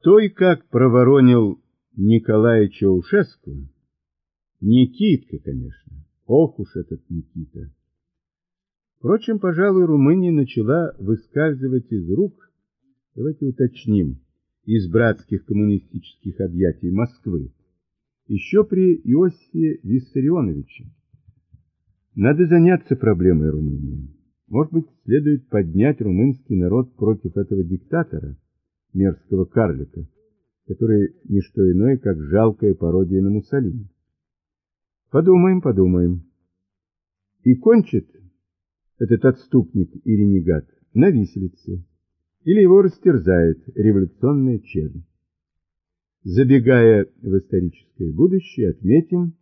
Кто и как проворонил Николая Чаушеску? Никитка, конечно. Ох уж этот Никита. Впрочем, пожалуй, Румыния начала выскальзывать из рук, давайте уточним, из братских коммунистических объятий Москвы, еще при Иосифе Виссарионовиче. Надо заняться проблемой Румынии. Может быть, следует поднять румынский народ против этого диктатора, мерзкого карлика, который не что иное, как жалкая пародия на Муссолини. Подумаем, подумаем. И кончит этот отступник и ренегат на виселице, или его растерзает революционная чернь. Забегая в историческое будущее, отметим,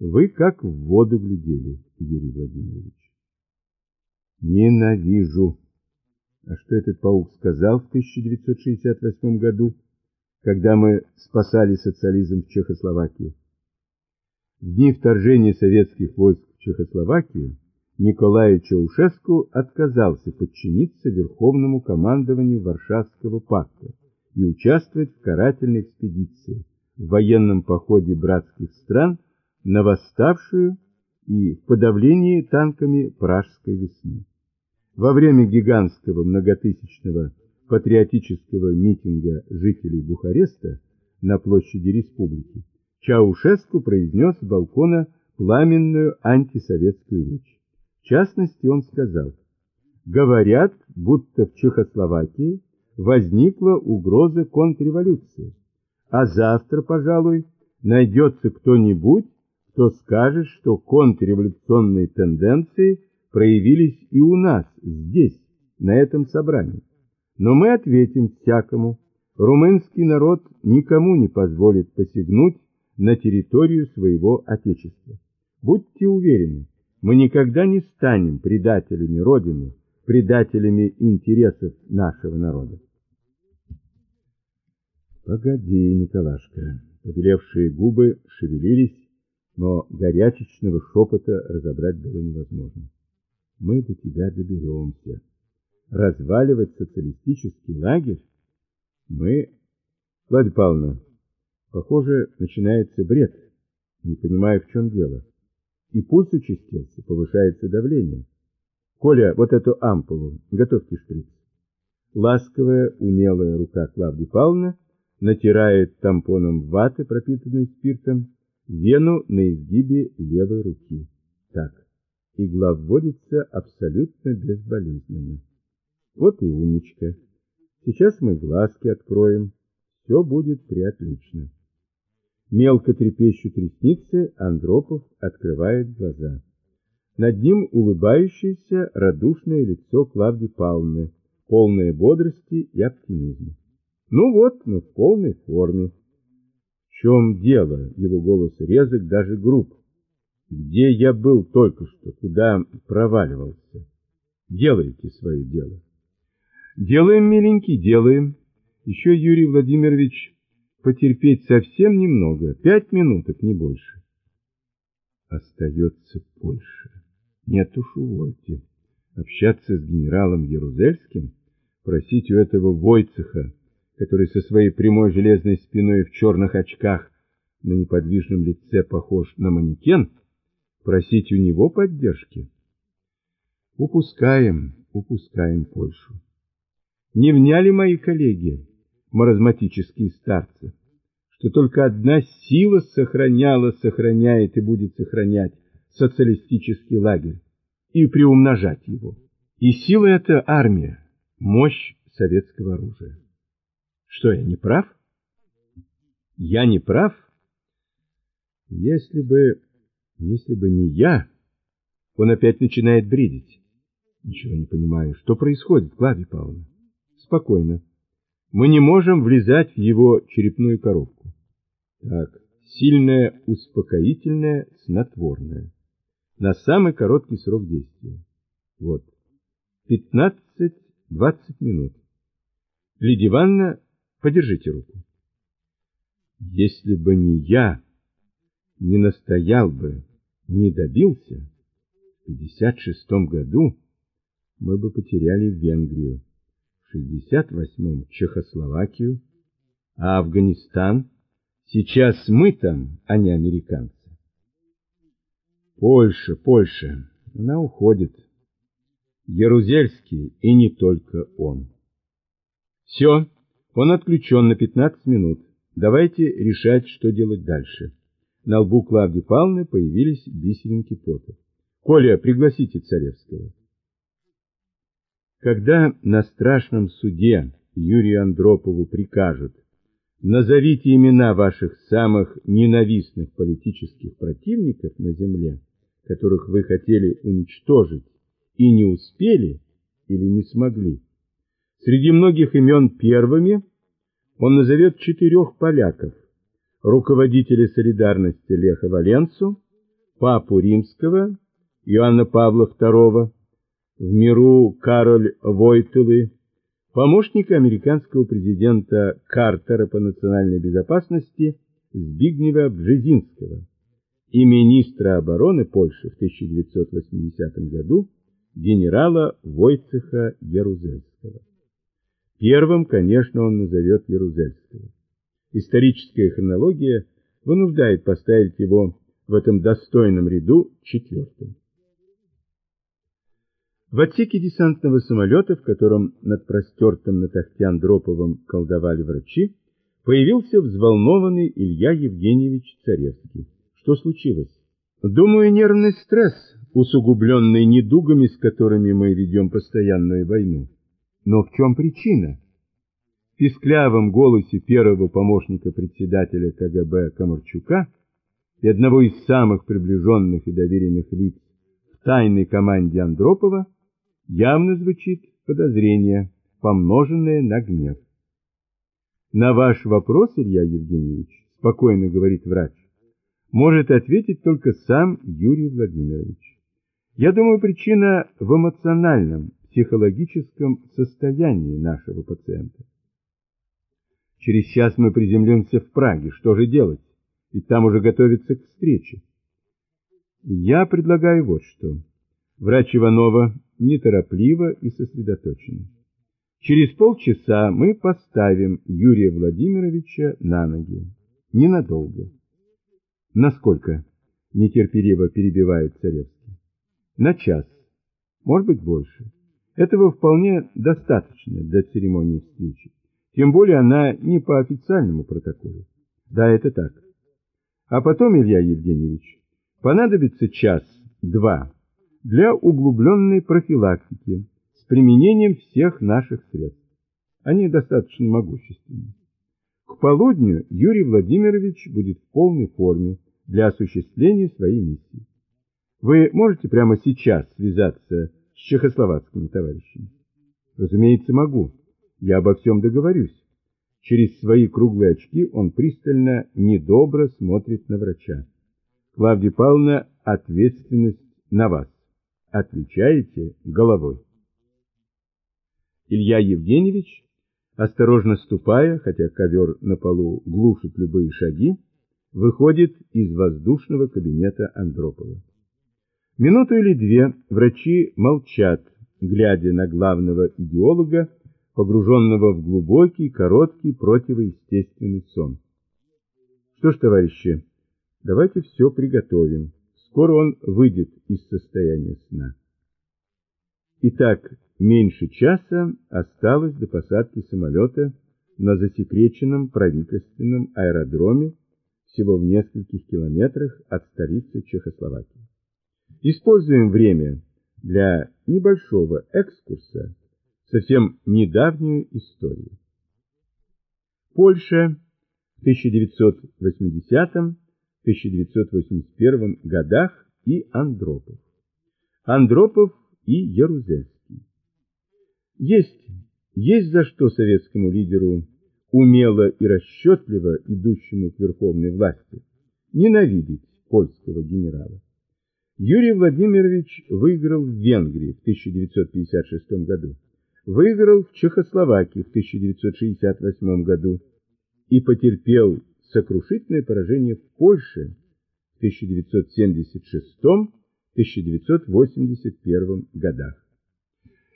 вы как в воду глядели, Юрий Владимирович. Ненавижу. А что этот паук сказал в 1968 году, когда мы спасали социализм в Чехословакии? В дни вторжения советских войск в Чехословакию Николай Чаушеску отказался подчиниться Верховному командованию Варшавского пакта и участвовать в карательной экспедиции в военном походе братских стран на восставшую и в подавлении танками Пражской весны. Во время гигантского многотысячного патриотического митинга жителей Бухареста на площади Республики Чаушеску произнес с балкона пламенную антисоветскую речь. В частности, он сказал, «Говорят, будто в Чехословакии возникла угроза контрреволюции, а завтра, пожалуй, найдется кто-нибудь, кто скажет, что контрреволюционные тенденции – проявились и у нас, здесь, на этом собрании. Но мы ответим всякому, румынский народ никому не позволит посягнуть на территорию своего Отечества. Будьте уверены, мы никогда не станем предателями Родины, предателями интересов нашего народа. Погоди, Николашка. Побелевшие губы шевелились, но горячечного шепота разобрать было невозможно мы до тебя доберемся. Разваливать социалистический лагерь? Мы... Владимир Павловна, похоже, начинается бред. Не понимаю, в чем дело. И пульс участился, повышается давление. Коля, вот эту ампулу, готовьте шприц. Ласковая, умелая рука Клавдии Павловны натирает тампоном ваты, пропитанной спиртом, вену на изгибе левой руки. Так, игла вводится абсолютно безболезненно. Вот и умничка. Сейчас мы глазки откроем. Все будет приотлично. Мелко трепещут ресницы, Андропов открывает глаза. Над ним улыбающееся радушное лицо Клавдии Павловны, полное бодрости и оптимизма. Ну вот, мы в полной форме. В чем дело? Его голос резок, даже груб. Где я был только что, куда проваливался? Делайте свое дело. Делаем, миленький, делаем. Еще, Юрий Владимирович, потерпеть совсем немного, пять минуток, не больше. Остается Польша. Нет уж, увольте. Общаться с генералом Ярузельским, просить у этого Войцеха, который со своей прямой железной спиной в черных очках на неподвижном лице похож на манекен, просить у него поддержки? Упускаем, упускаем Польшу. Не вняли мои коллеги, маразматические старцы, что только одна сила сохраняла, сохраняет и будет сохранять социалистический лагерь и приумножать его. И сила эта армия, мощь советского оружия. Что, я не прав? Я не прав? Если бы если бы не я, он опять начинает бредить. Ничего не понимаю. Что происходит, Клавдия Павловна? Спокойно. Мы не можем влезать в его черепную коробку. Так, сильное успокоительное снотворное. На самый короткий срок действия. Вот. 15-20 минут. Лидия Ивановна, подержите руку. Если бы не я, не настоял бы, не добился, в 56 году мы бы потеряли Венгрию, в 68-м Чехословакию, А Афганистан? Сейчас мы там, а не американцы. Польша, Польша, она уходит. Ярузельский и не только он. Все, он отключен на 15 минут. Давайте решать, что делать дальше. На лбу Клавдии Павловны появились бисеринки пота. Коля, пригласите Царевского. Когда на страшном суде Юрию Андропову прикажут «Назовите имена ваших самых ненавистных политических противников на земле, которых вы хотели уничтожить и не успели или не смогли». Среди многих имен первыми он назовет четырех поляков, руководителя солидарности Леха Валенцу, папу римского Иоанна Павла II, в миру Кароль Войтелы, помощника американского президента Картера по национальной безопасности Збигнева Бжезинского и министра обороны Польши в 1980 году генерала Войцеха Ярузельского. Первым, конечно, он назовет Ярузельского. Историческая хронология вынуждает поставить его в этом достойном ряду четвертым. В отсеке десантного самолета, в котором над простертым на тахте Андроповым колдовали врачи, появился взволнованный Илья Евгеньевич Царевский. Что случилось? Думаю, нервный стресс, усугубленный недугами, с которыми мы ведем постоянную войну. Но в чем причина? Писклявом голосе первого помощника председателя КГБ Комарчука и одного из самых приближенных и доверенных лиц в тайной команде Андропова явно звучит подозрение, помноженное на гнев. На ваш вопрос, Илья Евгеньевич, спокойно говорит врач, может ответить только сам Юрий Владимирович. Я думаю, причина в эмоциональном, психологическом состоянии нашего пациента. Через час мы приземлимся в Праге. Что же делать? Ведь там уже готовится к встрече. Я предлагаю вот что. Врач Иванова неторопливо и сосредоточенно. Через полчаса мы поставим Юрия Владимировича на ноги. Ненадолго. Насколько? Нетерпеливо перебивает Царевский. На час. Может быть, больше. Этого вполне достаточно для церемонии встречи. Тем более она не по официальному протоколу. Да, это так. А потом, Илья Евгеньевич, понадобится час-два для углубленной профилактики с применением всех наших средств. Они достаточно могущественны. К полудню Юрий Владимирович будет в полной форме для осуществления своей миссии. Вы можете прямо сейчас связаться с чехословацкими товарищами? Разумеется, могу. Я обо всем договорюсь. Через свои круглые очки он пристально, недобро смотрит на врача. Клавдия Павловна, ответственность на вас отвечаете головой. Илья Евгеньевич, осторожно ступая, хотя ковер на полу глушит любые шаги, выходит из воздушного кабинета Андропова. Минуту или две врачи молчат, глядя на главного идеолога, погруженного в глубокий, короткий, противоестественный сон. Что ж, товарищи, давайте все приготовим. Скоро он выйдет из состояния сна. Итак, меньше часа осталось до посадки самолета на засекреченном правительственном аэродроме всего в нескольких километрах от столицы Чехословакии. Используем время для небольшого экскурса совсем недавнюю историю. Польша в 1980 1981 годах и Андропов. Андропов и Ярузельский. Есть, есть за что советскому лидеру, умело и расчетливо идущему к верховной власти, ненавидеть польского генерала. Юрий Владимирович выиграл в Венгрии в 1956 году, выиграл в Чехословакии в 1968 году и потерпел сокрушительное поражение в Польше в 1976-1981 годах.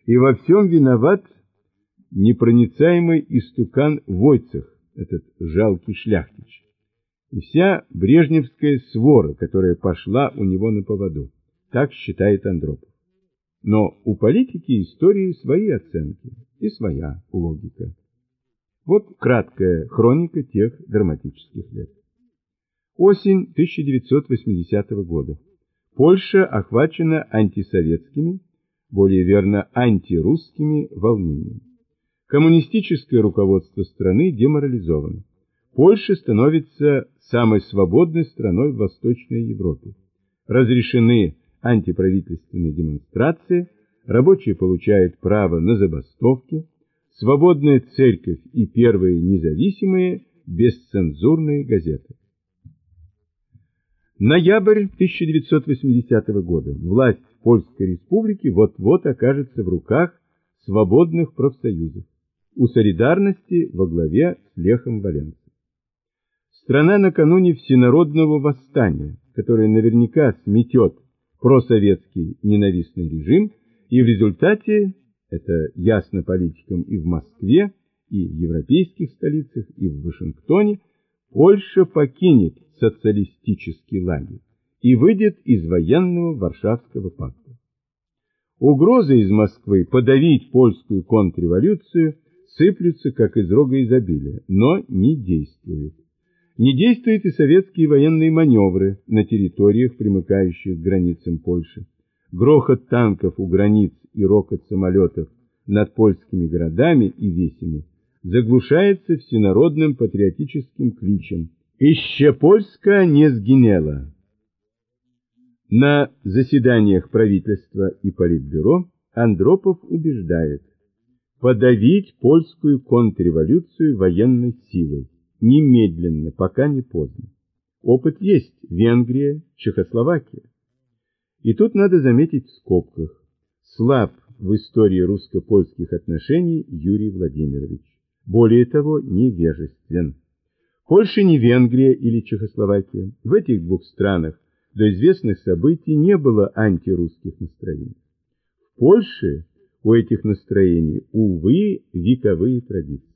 И во всем виноват непроницаемый истукан Войцех, этот жалкий шляхтич, и вся брежневская свора, которая пошла у него на поводу. Так считает Андропов. Но у политики истории свои оценки и своя логика. Вот краткая хроника тех драматических лет. Осень 1980 года. Польша охвачена антисоветскими, более верно, антирусскими волнениями. Коммунистическое руководство страны деморализовано. Польша становится самой свободной страной в Восточной Европе. Разрешены антиправительственные демонстрации, рабочие получают право на забастовки, свободная церковь и первые независимые бесцензурные газеты. Ноябрь 1980 года. Власть Польской Республики вот-вот окажется в руках свободных профсоюзов. У солидарности во главе с Лехом Валенцем. Страна накануне всенародного восстания, которое наверняка сметет просоветский ненавистный режим, и в результате, это ясно политикам и в Москве, и в европейских столицах, и в Вашингтоне, Польша покинет социалистический лагерь и выйдет из военного Варшавского пакта. Угрозы из Москвы подавить польскую контрреволюцию сыплются как из рога изобилия, но не действуют. Не действуют и советские военные маневры на территориях, примыкающих к границам Польши. Грохот танков у границ и рокот самолетов над польскими городами и весями заглушается всенародным патриотическим кличем «Ище Польска не сгинела». На заседаниях правительства и Политбюро Андропов убеждает подавить польскую контрреволюцию военной силой немедленно, пока не поздно. Опыт есть Венгрия, Чехословакия. И тут надо заметить в скобках, слаб в истории русско-польских отношений Юрий Владимирович. Более того, невежествен. Польша не Венгрия или Чехословакия. В этих двух странах до известных событий не было антирусских настроений. В Польше у этих настроений, увы, вековые традиции.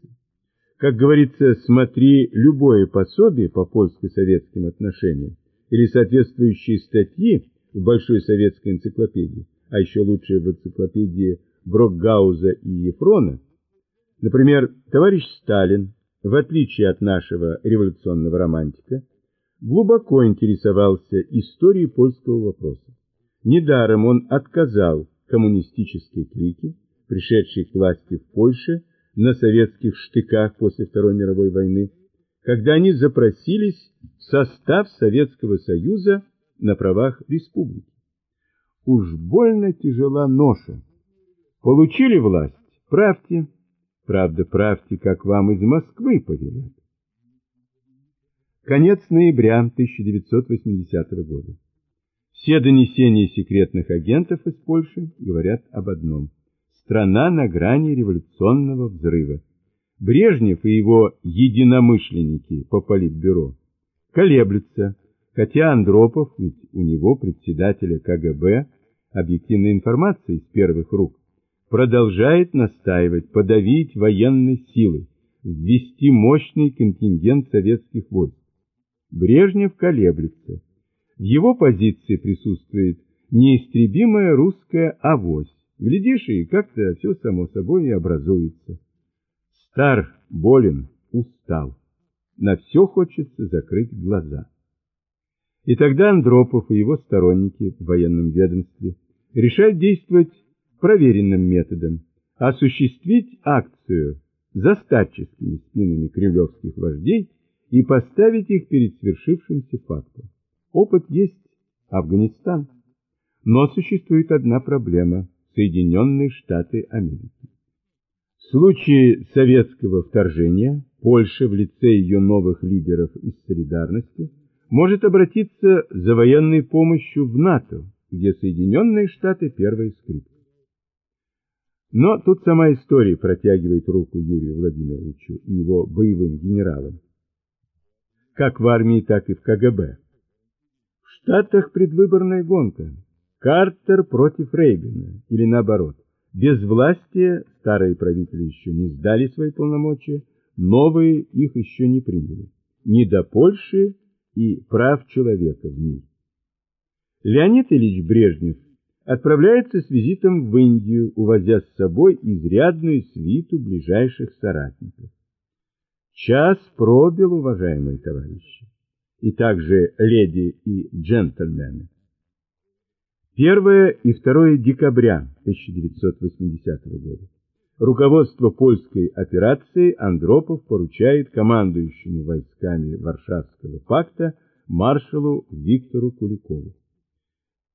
Как говорится, смотри любое пособие по польско-советским отношениям или соответствующие статьи в Большой советской энциклопедии, а еще лучше в энциклопедии Брокгауза и Ефрона. Например, товарищ Сталин, в отличие от нашего революционного романтика, глубоко интересовался историей польского вопроса. Недаром он отказал коммунистической клике, пришедшей к власти в Польше, на советских штыках после Второй мировой войны, когда они запросились в состав Советского Союза на правах республики. Уж больно тяжела ноша. Получили власть? Правьте. Правда, правьте, как вам из Москвы повелят. Конец ноября 1980 года. Все донесения секретных агентов из Польши говорят об одном – страна на грани революционного взрыва. Брежнев и его единомышленники по политбюро колеблются, хотя Андропов, ведь у него председателя КГБ, объективная информация из первых рук, продолжает настаивать, подавить военной силой, ввести мощный контингент советских войск. Брежнев колеблется. В его позиции присутствует неистребимая русская авось, Глядишь, и как-то все само собой и образуется. Стар, болен, устал. На все хочется закрыть глаза. И тогда Андропов и его сторонники в военном ведомстве решают действовать проверенным методом, осуществить акцию за старческими спинами кремлевских вождей и поставить их перед свершившимся фактом. Опыт есть Афганистан. Но существует одна проблема Соединенные Штаты Америки. В случае советского вторжения Польша в лице ее новых лидеров из солидарности может обратиться за военной помощью в НАТО, где Соединенные Штаты первые скрипка. Но тут сама история протягивает руку Юрию Владимировичу и его боевым генералам, как в армии, так и в КГБ. В Штатах предвыборная гонка. Картер против Рейгана, или наоборот. Без власти старые правители еще не сдали свои полномочия, новые их еще не приняли. Не до Польши и прав человека в ней. Леонид Ильич Брежнев отправляется с визитом в Индию, увозя с собой изрядную свиту ближайших соратников. Час пробил, уважаемые товарищи, и также леди и джентльмены. 1 и 2 декабря 1980 года. Руководство польской операции Андропов поручает командующему войсками Варшавского пакта маршалу Виктору Куликову.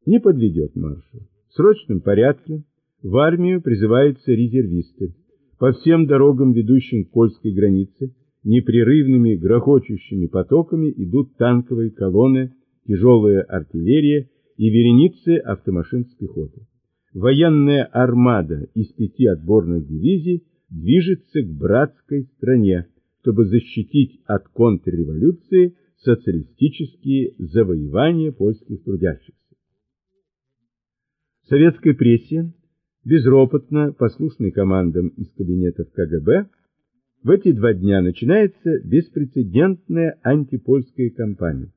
Не подведет маршал. В срочном порядке в армию призываются резервисты. По всем дорогам, ведущим к польской границе, непрерывными грохочущими потоками идут танковые колонны, тяжелая артиллерия и вереницы автомашин с пехотой. Военная армада из пяти отборных дивизий движется к братской стране, чтобы защитить от контрреволюции социалистические завоевания польских трудящихся. В советской безропотно послушной командам из кабинетов КГБ, в эти два дня начинается беспрецедентная антипольская кампания.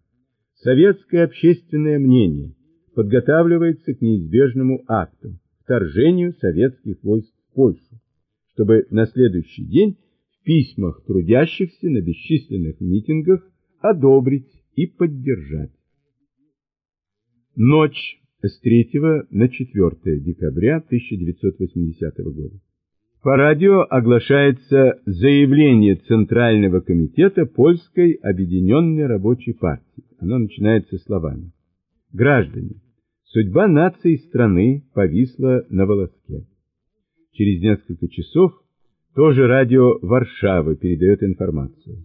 Советское общественное мнение подготавливается к неизбежному акту – вторжению советских войск в Польшу, чтобы на следующий день в письмах трудящихся на бесчисленных митингах одобрить и поддержать. Ночь с 3 на 4 декабря 1980 года. По радио оглашается заявление Центрального комитета Польской объединенной рабочей партии. Оно начинается словами. Граждане, судьба нации страны повисла на волоске. Через несколько часов тоже радио Варшавы передает информацию.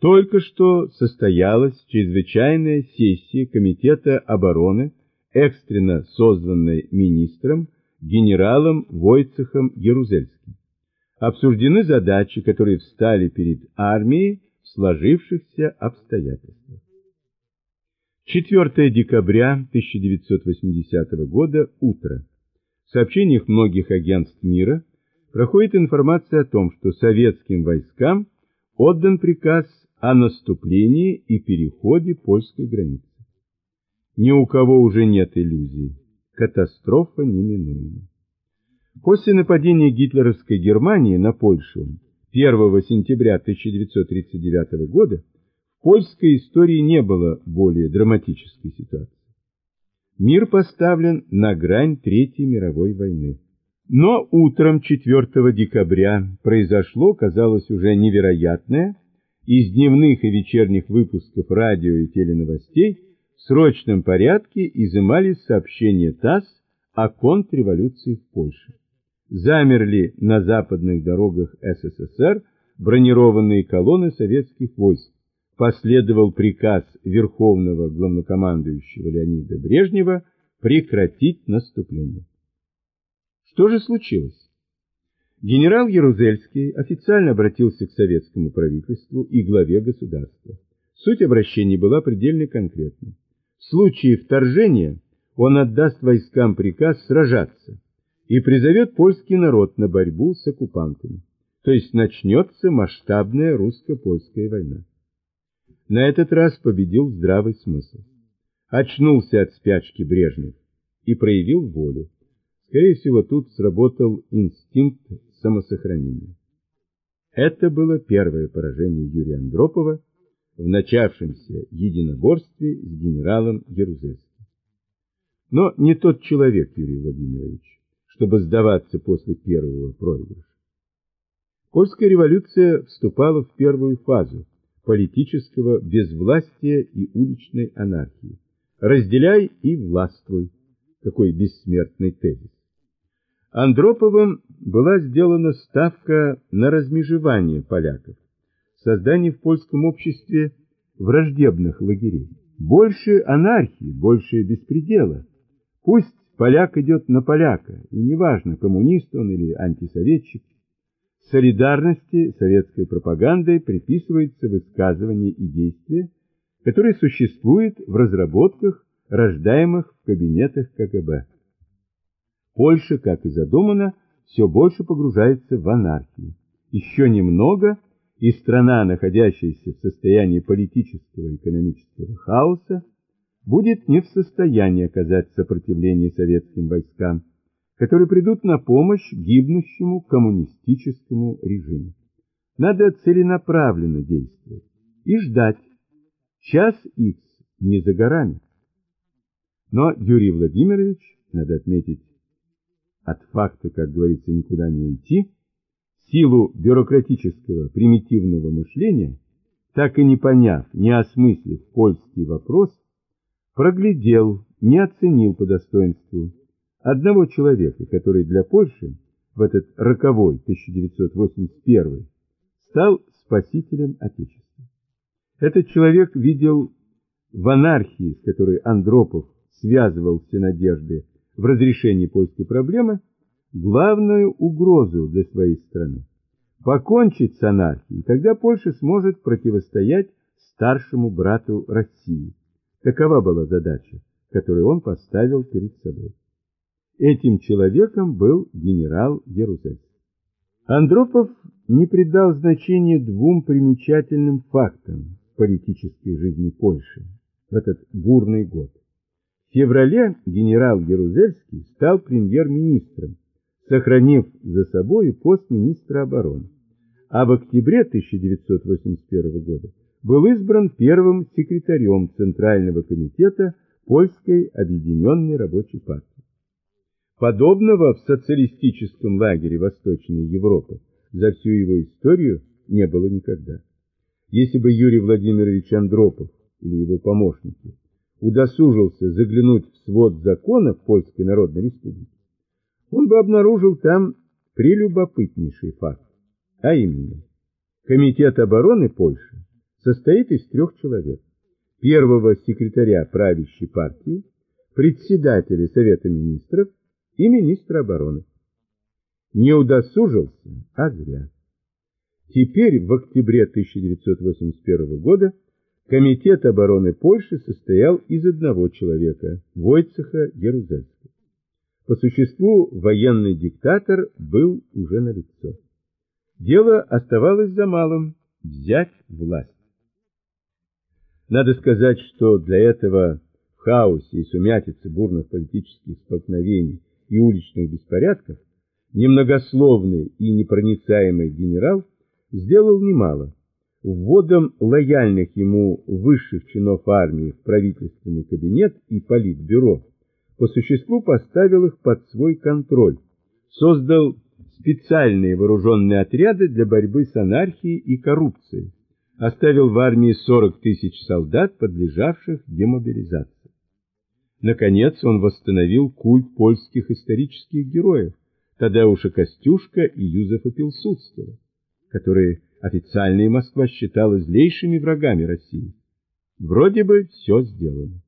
Только что состоялась чрезвычайная сессия Комитета обороны, экстренно созданной министром генералом Войцехом Ярузельским. Обсуждены задачи, которые встали перед армией в сложившихся обстоятельствах. 4 декабря 1980 года, утро. В сообщениях многих агентств мира проходит информация о том, что советским войскам отдан приказ о наступлении и переходе польской границы. Ни у кого уже нет иллюзий катастрофа неминуема. После нападения гитлеровской Германии на Польшу 1 сентября 1939 года польской истории не было более драматической ситуации. Мир поставлен на грань Третьей мировой войны. Но утром 4 декабря произошло, казалось, уже невероятное. Из дневных и вечерних выпусков радио и теленовостей в срочном порядке изымались сообщения ТАСС о контрреволюции в Польше. Замерли на западных дорогах СССР бронированные колонны советских войск. Последовал приказ Верховного главнокомандующего Леонида Брежнева прекратить наступление. Что же случилось? Генерал Ярузельский официально обратился к советскому правительству и главе государства. Суть обращения была предельно конкретной. В случае вторжения он отдаст войскам приказ сражаться и призовет польский народ на борьбу с оккупантами. То есть начнется масштабная русско-польская война. На этот раз победил здравый смысл. Очнулся от спячки Брежнев и проявил волю. Скорее всего, тут сработал инстинкт самосохранения. Это было первое поражение Юрия Андропова в начавшемся единоборстве с генералом Ярузельским. Но не тот человек, Юрий Владимирович, чтобы сдаваться после первого проигрыша. Польская революция вступала в первую фазу политического безвластия и уличной анархии. Разделяй и властвуй. Какой бессмертный тезис. Андроповым была сделана ставка на размежевание поляков создание в польском обществе враждебных лагерей. Больше анархии, больше беспредела. Пусть поляк идет на поляка, и неважно, коммунист он или антисоветчик. Солидарности советской пропагандой приписывается высказывание и действие, которое существует в разработках, рождаемых в кабинетах КГБ. Польша, как и задумано, все больше погружается в анархию. Еще немного – и страна, находящаяся в состоянии политического и экономического хаоса, будет не в состоянии оказать сопротивление советским войскам, которые придут на помощь гибнущему коммунистическому режиму. Надо целенаправленно действовать и ждать. Час Х не за горами. Но Юрий Владимирович, надо отметить, от факта, как говорится, никуда не уйти, силу бюрократического примитивного мышления, так и не поняв, не осмыслив польский вопрос, проглядел, не оценил по достоинству одного человека, который для Польши в этот роковой 1981 стал спасителем Отечества. Этот человек видел в анархии, с которой Андропов связывал все надежды в разрешении польской проблемы, главную угрозу для своей страны. Покончить с анархией, тогда Польша сможет противостоять старшему брату России. Такова была задача, которую он поставил перед собой. Этим человеком был генерал Ярузельский. Андропов не придал значения двум примечательным фактам политической жизни Польши в этот бурный год. В феврале генерал Ярузельский стал премьер-министром, сохранив за собой пост министра обороны, а в октябре 1981 года был избран первым секретарем Центрального комитета Польской объединенной рабочей партии. Подобного в социалистическом лагере Восточной Европы за всю его историю не было никогда. Если бы Юрий Владимирович Андропов или его помощники удосужился заглянуть в свод законов Польской Народной Республики, он бы обнаружил там прелюбопытнейший факт, а именно, Комитет обороны Польши состоит из трех человек. Первого секретаря правящей партии, председателя Совета министров и министра обороны. Не удосужился, а зря. Теперь, в октябре 1981 года, Комитет обороны Польши состоял из одного человека – Войцеха Ярузельского. По существу военный диктатор был уже налицо. Дело оставалось за малым – взять власть. Надо сказать, что для этого в хаосе и сумятице бурных политических столкновений и уличных беспорядков немногословный и непроницаемый генерал сделал немало. Вводом лояльных ему высших чинов армии в правительственный кабинет и политбюро по существу поставил их под свой контроль, создал специальные вооруженные отряды для борьбы с анархией и коррупцией, оставил в армии 40 тысяч солдат, подлежавших демобилизации. Наконец он восстановил культ польских исторических героев Тадеуша Костюшка и Юзефа Пилсудского, которые официальная Москва считала злейшими врагами России. Вроде бы все сделано.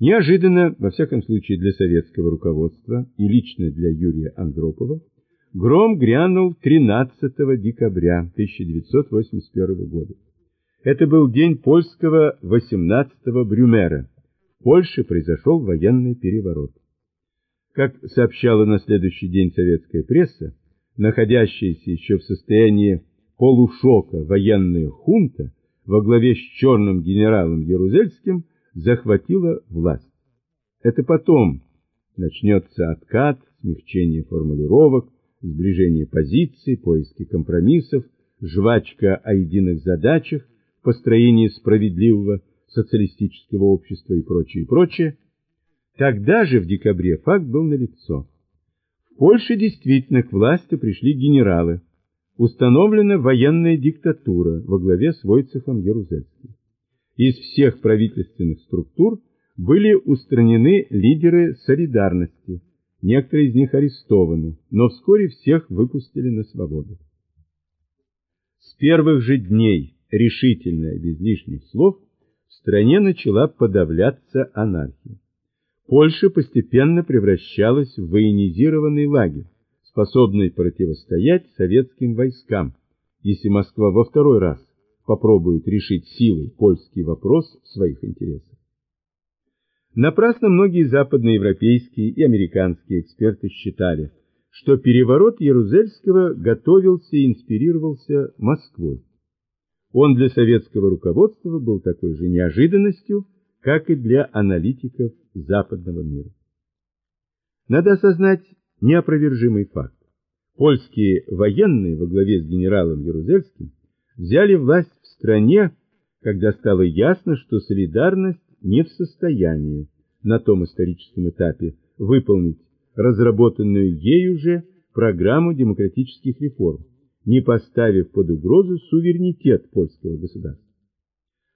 Неожиданно, во всяком случае для советского руководства и лично для Юрия Андропова, гром грянул 13 декабря 1981 года. Это был день польского 18-го Брюмера, Польше произошел военный переворот. Как сообщала на следующий день советская пресса, находящаяся еще в состоянии полушока военная хунта во главе с черным генералом Ярузельским захватила власть. Это потом начнется откат, смягчение формулировок, сближение позиций, поиски компромиссов, жвачка о единых задачах, построение справедливого социалистического общества и прочее, и прочее, тогда же в декабре факт был налицо. В Польше действительно к власти пришли генералы. Установлена военная диктатура во главе с Войцехом Ярузельским. Из всех правительственных структур были устранены лидеры солидарности, некоторые из них арестованы, но вскоре всех выпустили на свободу. С первых же дней решительно, без лишних слов, в стране начала подавляться анархия. Польша постепенно превращалась в военизированный лагерь, способный противостоять советским войскам, если Москва во второй раз попробует решить силой польский вопрос в своих интересах. Напрасно многие западноевропейские и американские эксперты считали, что переворот Ярузельского готовился и инспирировался Москвой. Он для советского руководства был такой же неожиданностью, как и для аналитиков западного мира. Надо осознать неопровержимый факт. Польские военные во главе с генералом Ярузельским взяли власть в стране, когда стало ясно, что солидарность не в состоянии на том историческом этапе выполнить разработанную ею же программу демократических реформ, не поставив под угрозу суверенитет польского государства.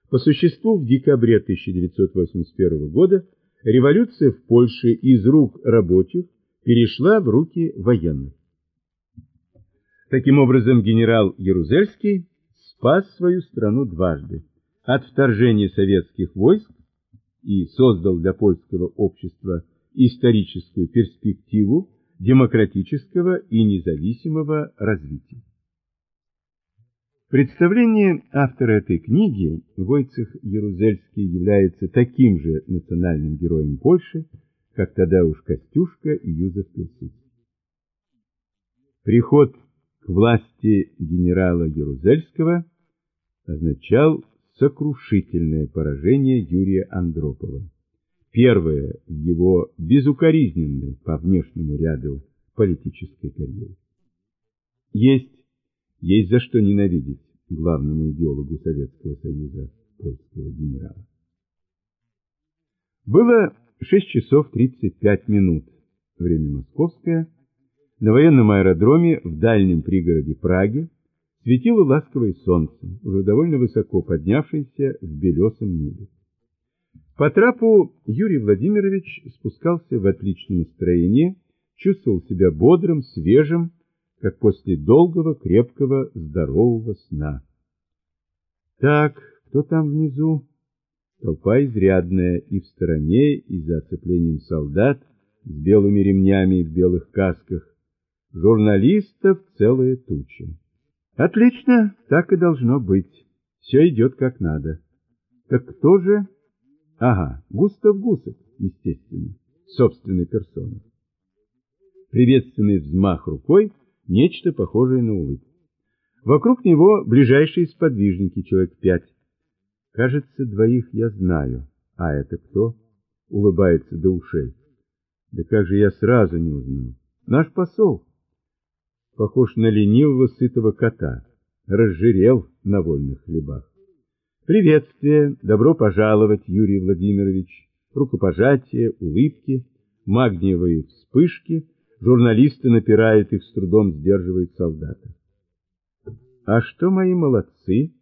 По существу в декабре 1981 года революция в Польше из рук рабочих перешла в руки военных. Таким образом, генерал Ярузельский спас свою страну дважды от вторжения советских войск и создал для польского общества историческую перспективу демократического и независимого развития. Представление автора этой книги Войцех Ярузельский является таким же национальным героем Польши, как тогда уж Костюшка и Юзеф Пилсудский. Приход к власти генерала Ярузельского означал сокрушительное поражение Юрия Андропова. Первое в его безукоризненной по внешнему ряду политической карьере. Есть есть за что ненавидеть главному идеологу Советского Союза польского генерала. Было 6 часов 35 минут, время московское, на военном аэродроме в дальнем пригороде Праги светило ласковое солнце, уже довольно высоко поднявшееся в белесом небе. По трапу Юрий Владимирович спускался в отличном настроении, чувствовал себя бодрым, свежим, как после долгого, крепкого, здорового сна. Так, кто там внизу? Толпа изрядная и в стороне, и за оцеплением солдат с белыми ремнями в белых касках. Журналистов целая туча. Отлично, так и должно быть. Все идет как надо. Так кто же? Ага, Густав Гусев, естественно, собственной персоной. Приветственный взмах рукой — нечто похожее на улыбку. Вокруг него ближайшие сподвижники, человек пять. Кажется, двоих я знаю. А это кто? Улыбается до ушей. Да как же я сразу не узнал? Наш посол. Похож на ленивого сытого кота. Разжирел на вольных хлебах. Приветствие, добро пожаловать, Юрий Владимирович. Рукопожатие, улыбки, магниевые вспышки — Журналисты напирают, их с трудом сдерживают солдаты. А что мои молодцы?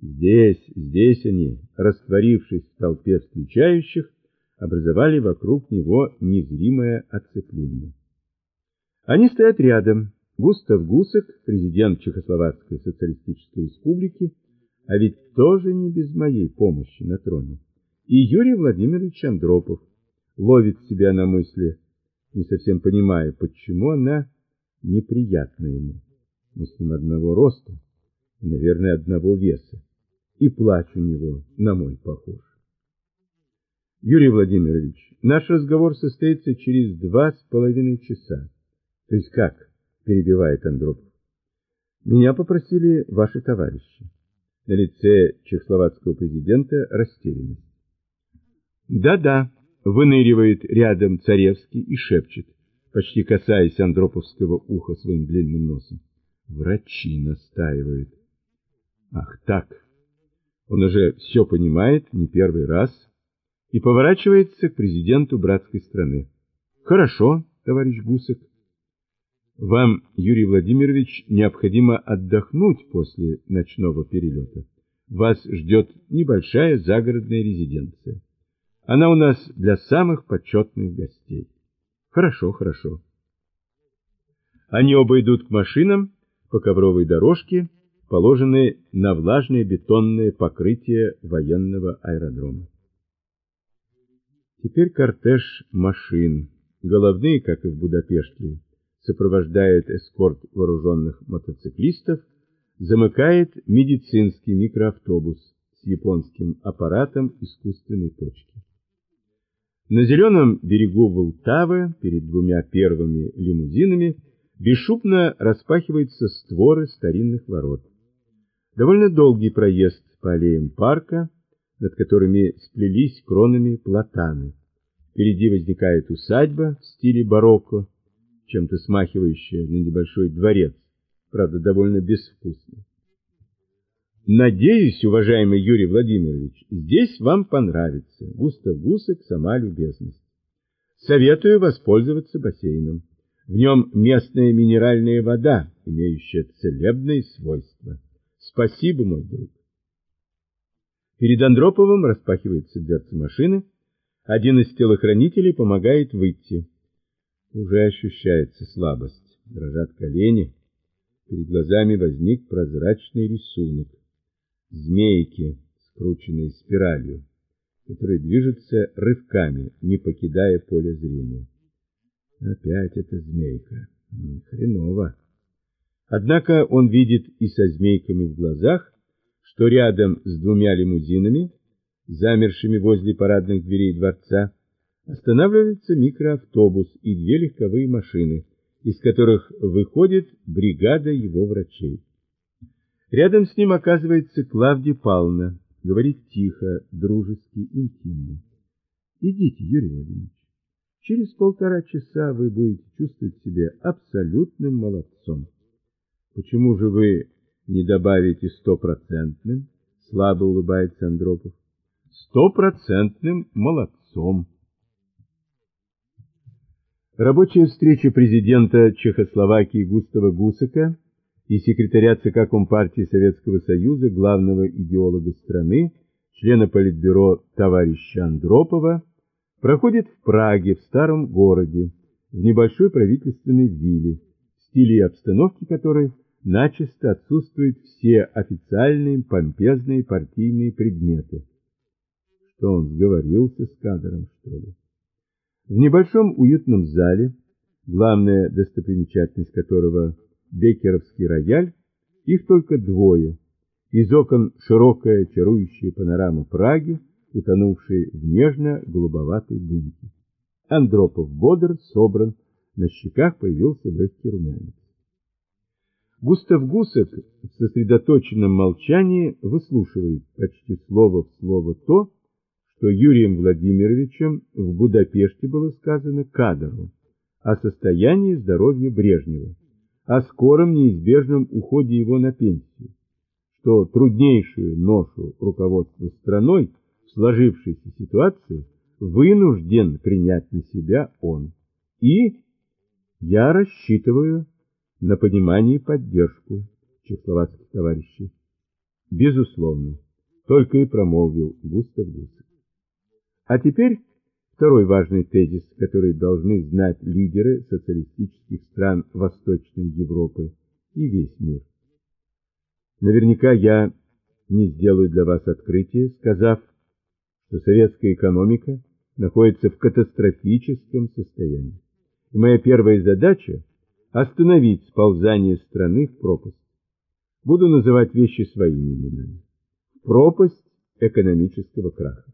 Здесь, здесь они, растворившись в толпе встречающих, образовали вокруг него незримое оцепление. Они стоят рядом. Густав Гусек, президент Чехословацкой социалистической республики, а ведь тоже не без моей помощи на троне. И Юрий Владимирович Андропов ловит себя на мысли – не совсем понимая, почему она неприятна ему. Мы с ним одного роста, наверное, одного веса, и плач у него на мой похож. Юрий Владимирович, наш разговор состоится через два с половиной часа. То есть как? Перебивает Андропов. Меня попросили ваши товарищи. На лице чехословацкого президента растерянность. Да-да, Выныривает рядом Царевский и шепчет, почти касаясь Андроповского уха своим длинным носом. Врачи настаивают. Ах так! Он уже все понимает, не первый раз, и поворачивается к президенту братской страны. Хорошо, товарищ Гусек. Вам, Юрий Владимирович, необходимо отдохнуть после ночного перелета. Вас ждет небольшая загородная резиденция. Она у нас для самых почетных гостей. Хорошо, хорошо. Они оба идут к машинам по ковровой дорожке, положенной на влажное бетонное покрытие военного аэродрома. Теперь кортеж машин, головные, как и в Будапеште, сопровождает эскорт вооруженных мотоциклистов, замыкает медицинский микроавтобус с японским аппаратом искусственной почки. На зеленом берегу Волтавы, перед двумя первыми лимузинами, бесшумно распахиваются створы старинных ворот. Довольно долгий проезд по аллеям парка, над которыми сплелись кронами платаны. Впереди возникает усадьба в стиле барокко, чем-то смахивающая на небольшой дворец, правда, довольно безвкусный. Надеюсь, уважаемый Юрий Владимирович, здесь вам понравится. Густав Гусак, сама любезность. Советую воспользоваться бассейном. В нем местная минеральная вода, имеющая целебные свойства. Спасибо, мой друг. Перед Андроповым распахивается дверца машины. Один из телохранителей помогает выйти. Уже ощущается слабость. Дрожат колени. Перед глазами возник прозрачный рисунок змейки, скрученные спиралью, которые движутся рывками, не покидая поля зрения. Опять эта змейка. Хреново. Однако он видит и со змейками в глазах, что рядом с двумя лимузинами, замершими возле парадных дверей дворца, останавливается микроавтобус и две легковые машины, из которых выходит бригада его врачей. Рядом с ним оказывается Клавдия Павловна, говорит тихо, дружески, интимно. Идите, Юрий Владимирович. Через полтора часа вы будете чувствовать себя абсолютным молодцом. Почему же вы не добавите стопроцентным? Слабо улыбается Андропов. Стопроцентным молодцом. Рабочая встреча президента Чехословакии Густава Гусака и секретаря ЦК Компартии Советского Союза, главного идеолога страны, члена Политбюро товарища Андропова, проходит в Праге, в старом городе, в небольшой правительственной вилле, в стиле и обстановке которой начисто отсутствуют все официальные помпезные партийные предметы. Что он сговорился с кадром, что ли? В небольшом уютном зале, главная достопримечательность которого – Беккеровский рояль, их только двое. Из окон широкая чарующая панорама Праги, утонувшей в нежно-голубоватой дымке. Андропов бодр, собран, на щеках появился легкий румянец. Густав Гусак в сосредоточенном молчании выслушивает почти слово в слово то, что Юрием Владимировичем в Будапеште было сказано кадру о состоянии здоровья Брежнева о скором неизбежном уходе его на пенсию, что труднейшую ношу руководства страной в сложившейся ситуации вынужден принять на себя он. И я рассчитываю на понимание и поддержку чехословацких товарищей. Безусловно, только и промолвил Густав Гусев. А теперь Второй важный тезис, который должны знать лидеры социалистических стран Восточной Европы и весь мир. Наверняка я не сделаю для вас открытие, сказав, что советская экономика находится в катастрофическом состоянии. И моя первая задача – остановить сползание страны в пропасть. Буду называть вещи своими именами. Пропасть экономического краха.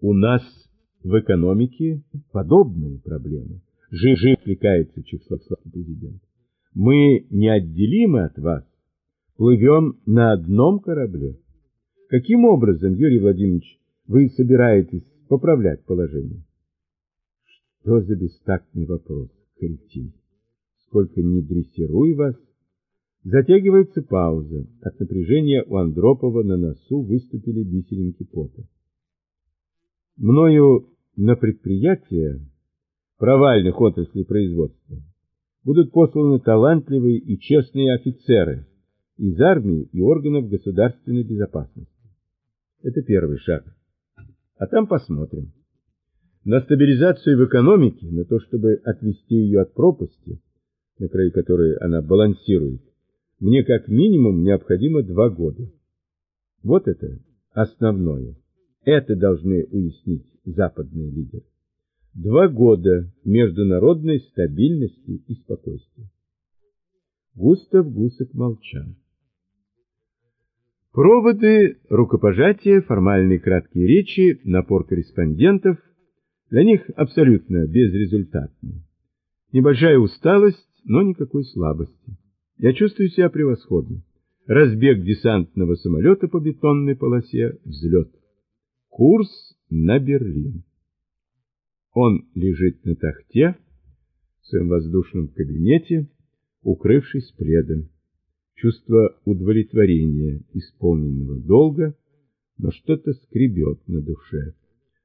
У нас в экономике подобные проблемы. Жив-жив отвлекается чехословацкий президент. Мы неотделимы от вас, плывем на одном корабле. Каким образом, Юрий Владимирович, вы собираетесь поправлять положение? Что за бестактный вопрос, кретин? Сколько ни дрессируй вас. Затягивается пауза. От напряжения у Андропова на носу выступили бисеринки пота. Мною на предприятия провальных отраслей производства будут посланы талантливые и честные офицеры из армии и органов государственной безопасности. Это первый шаг. А там посмотрим. На стабилизацию в экономике, на то, чтобы отвести ее от пропасти, на краю которой она балансирует, мне как минимум необходимо два года. Вот это основное. Это должны уяснить западные лидеры. Два года международной стабильности и спокойствия. Густав Гусак молчал. Проводы, рукопожатия, формальные краткие речи, напор корреспондентов для них абсолютно безрезультатны. Небольшая усталость, но никакой слабости. Я чувствую себя превосходно. Разбег десантного самолета по бетонной полосе, взлет. Курс на Берлин. Он лежит на тахте в своем воздушном кабинете, укрывшись пледом. Чувство удовлетворения исполненного долга, но что-то скребет на душе.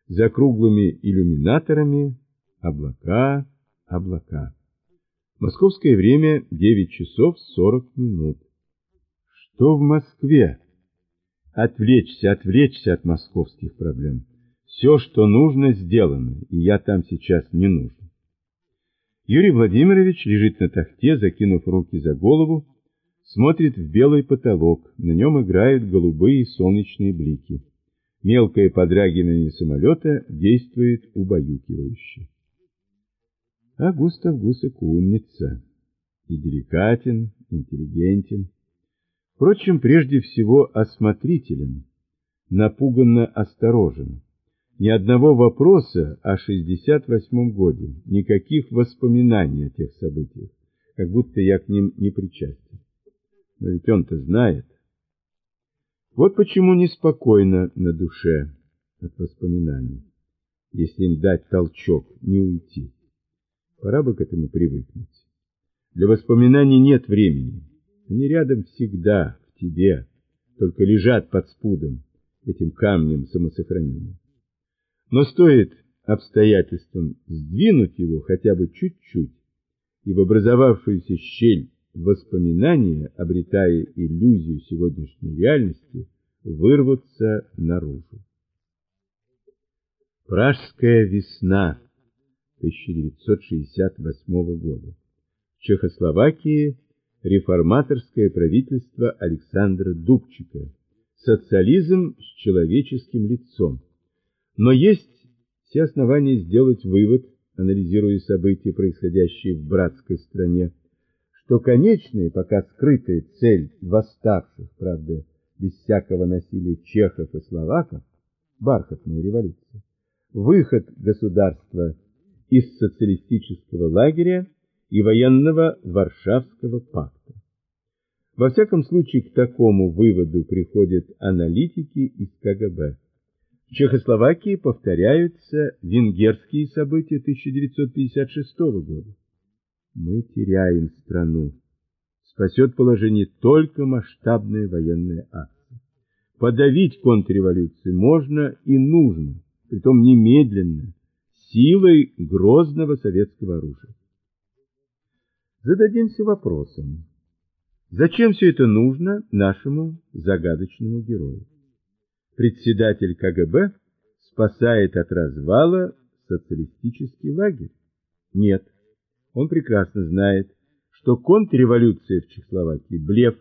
За круглыми иллюминаторами облака, облака. Московское время 9 часов 40 минут. Что в Москве? Отвлечься, отвлечься от московских проблем. Все, что нужно, сделано, и я там сейчас не нужен. Юрий Владимирович лежит на тахте, закинув руки за голову, смотрит в белый потолок, на нем играют голубые солнечные блики. Мелкое подрагивание самолета действует убаюкивающе. А Густав Гусек умница, и деликатен, интеллигентен. Впрочем, прежде всего осмотрителен, напуганно осторожен. Ни одного вопроса о 68-м годе, никаких воспоминаний о тех событиях, как будто я к ним не причастен. Но ведь он-то знает. Вот почему неспокойно на душе от воспоминаний, если им дать толчок, не уйти. Пора бы к этому привыкнуть. Для воспоминаний нет времени. Они рядом всегда, в тебе, только лежат под спудом, этим камнем самосохранения. Но стоит обстоятельствам сдвинуть его хотя бы чуть-чуть, и в образовавшуюся щель воспоминания, обретая иллюзию сегодняшней реальности, вырваться наружу. Пражская весна 1968 года. В Чехословакии реформаторское правительство Александра Дубчика. Социализм с человеческим лицом. Но есть все основания сделать вывод, анализируя события, происходящие в братской стране, что конечная, пока скрытая цель восставших, правда, без всякого насилия чехов и словаков, бархатная революция, выход государства из социалистического лагеря и военного Варшавского пакта. Во всяком случае, к такому выводу приходят аналитики из КГБ. В Чехословакии повторяются венгерские события 1956 года. Мы теряем страну. Спасет положение только масштабная военная акция. Подавить контрреволюцию можно и нужно, притом немедленно, силой грозного советского оружия. Зададимся вопросом, зачем все это нужно нашему загадочному герою? Председатель КГБ спасает от развала социалистический лагерь? Нет, он прекрасно знает, что контрреволюция в Чехословакии – блеф.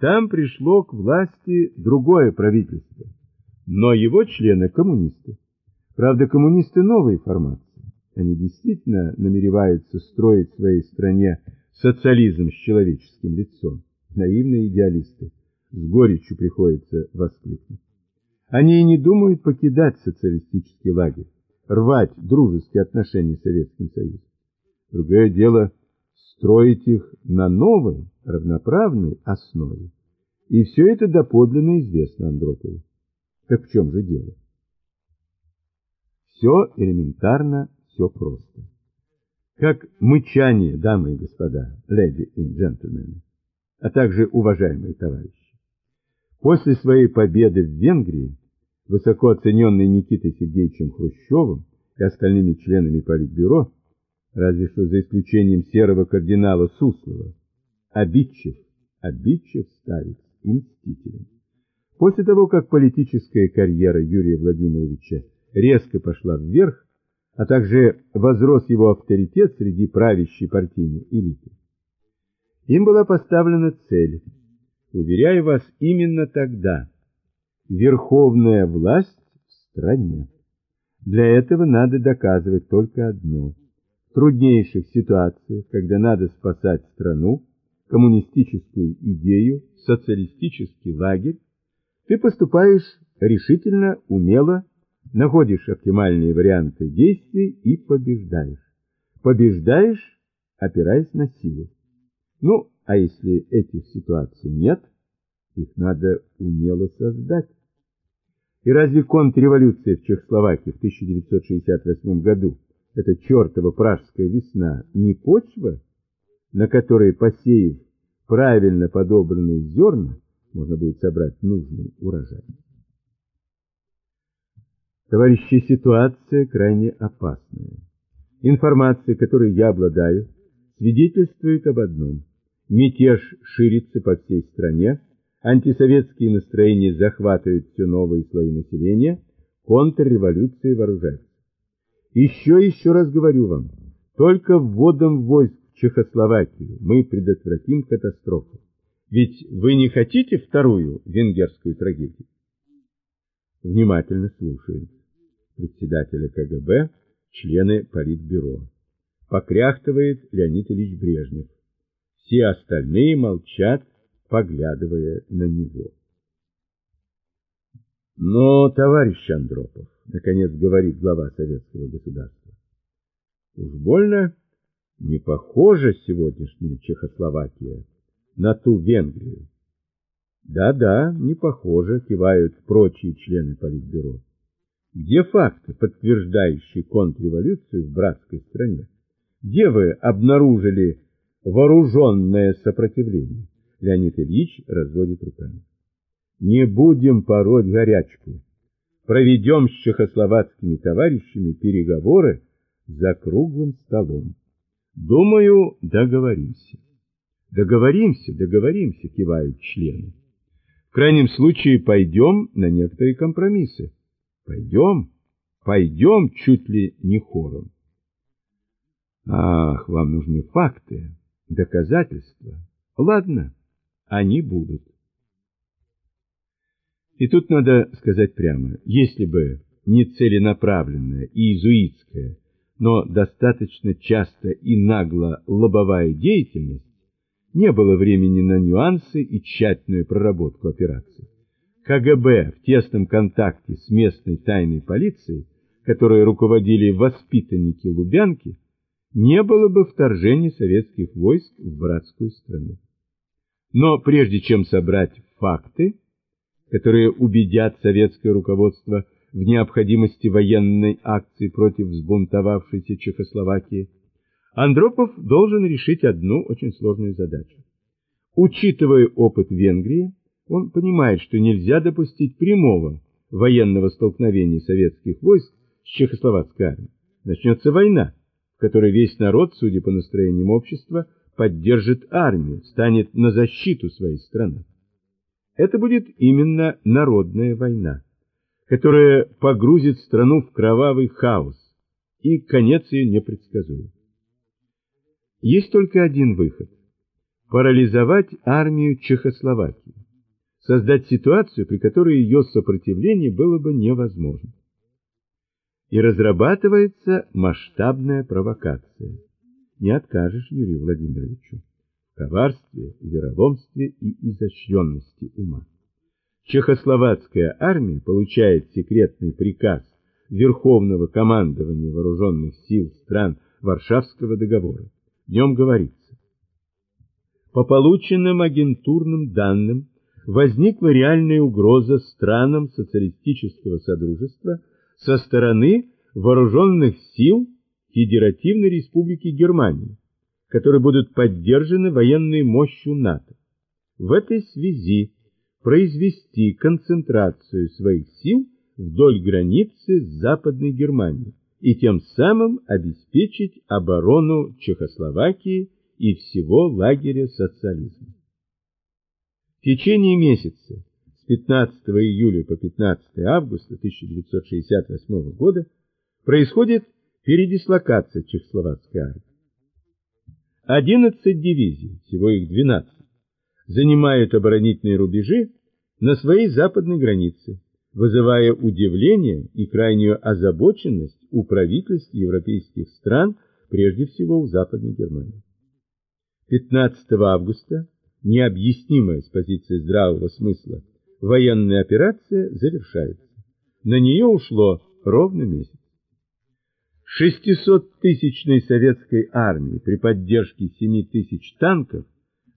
Там пришло к власти другое правительство, но его члены – коммунисты. Правда, коммунисты новой формации. Они действительно намереваются строить в своей стране социализм с человеческим лицом. Наивные идеалисты. С горечью приходится воскликнуть. Они и не думают покидать социалистический лагерь, рвать дружеские отношения с Советским Союзом. Другое дело строить их на новой, равноправной основе. И все это доподлинно известно Андропову. Так в чем же дело? Все элементарно, все просто. Как мычание, дамы и господа, леди и джентльмены, а также уважаемые товарищи. После своей победы в Венгрии, высоко оцененный Никитой Сергеевичем Хрущевым и остальными членами Политбюро, разве что за исключением серого кардинала Суслова, обидчив, обидчив старец и мстителен. После того, как политическая карьера Юрия Владимировича резко пошла вверх, а также возрос его авторитет среди правящей партийной элиты. Им была поставлена цель, уверяю вас, именно тогда, верховная власть в стране. Для этого надо доказывать только одно. В труднейших ситуациях, когда надо спасать страну, коммунистическую идею, социалистический лагерь, ты поступаешь решительно, умело, находишь оптимальные варианты действий и побеждаешь. Побеждаешь, опираясь на силу. Ну, а если этих ситуаций нет, их надо умело создать. И разве контрреволюция в Чехословакии в 1968 году, эта чертова пражская весна, не почва, на которой, посеяв правильно подобранные зерна, можно будет собрать нужный урожай? Товарищи, ситуация крайне опасная. Информация, которой я обладаю, свидетельствует об одном. Мятеж ширится по всей стране, антисоветские настроения захватывают все новые слои населения, контрреволюция вооружается. Еще еще раз говорю вам, только вводом войск в Чехословакию мы предотвратим катастрофу. Ведь вы не хотите вторую венгерскую трагедию? Внимательно слушают председателя КГБ, члены Политбюро. Покряхтывает Леонид Ильич Брежнев. Все остальные молчат, поглядывая на него. Но, товарищ Андропов, наконец говорит глава советского государства, уж больно не похожа сегодняшняя Чехословакия на ту Венгрию. Да-да, не похоже, кивают прочие члены Политбюро. Где факты, подтверждающие контрреволюцию в братской стране? Где вы обнаружили вооруженное сопротивление? Леонид Ильич разводит руками. Не будем пороть горячку. Проведем с чехословацкими товарищами переговоры за круглым столом. Думаю, договоримся. Договоримся, договоримся, кивают члены. В крайнем случае пойдем на некоторые компромиссы. Пойдем, пойдем чуть ли не хором. Ах, вам нужны факты, доказательства. Ладно, они будут. И тут надо сказать прямо, если бы не целенаправленная и иезуитская, но достаточно часто и нагло лобовая деятельность, не было времени на нюансы и тщательную проработку операции. КГБ в тесном контакте с местной тайной полицией, которой руководили воспитанники Лубянки, не было бы вторжения советских войск в братскую страну. Но прежде чем собрать факты, которые убедят советское руководство в необходимости военной акции против взбунтовавшейся Чехословакии, Андропов должен решить одну очень сложную задачу. Учитывая опыт Венгрии, он понимает, что нельзя допустить прямого военного столкновения советских войск с чехословацкой армией. Начнется война, в которой весь народ, судя по настроениям общества, поддержит армию, станет на защиту своей страны. Это будет именно народная война, которая погрузит страну в кровавый хаос, и конец ее непредсказуем. Есть только один выход – парализовать армию Чехословакии, создать ситуацию, при которой ее сопротивление было бы невозможно. И разрабатывается масштабная провокация. Не откажешь Юрию Владимировичу коварстве, вероломстве и изощренности ума. Чехословацкая армия получает секретный приказ Верховного командования вооруженных сил стран Варшавского договора в нем говорится, по полученным агентурным данным возникла реальная угроза странам социалистического содружества со стороны вооруженных сил Федеративной Республики Германии, которые будут поддержаны военной мощью НАТО. В этой связи произвести концентрацию своих сил вдоль границы с Западной Германией и тем самым обеспечить оборону Чехословакии и всего лагеря социализма. В течение месяца с 15 июля по 15 августа 1968 года происходит передислокация чехословацкой армии. 11 дивизий, всего их 12, занимают оборонительные рубежи на своей западной границе, вызывая удивление и крайнюю озабоченность у правительств европейских стран, прежде всего у Западной Германии. 15 августа, необъяснимая с позиции здравого смысла, военная операция завершается. На нее ушло ровно месяц. 600-тысячной советской армии при поддержке 7 тысяч танков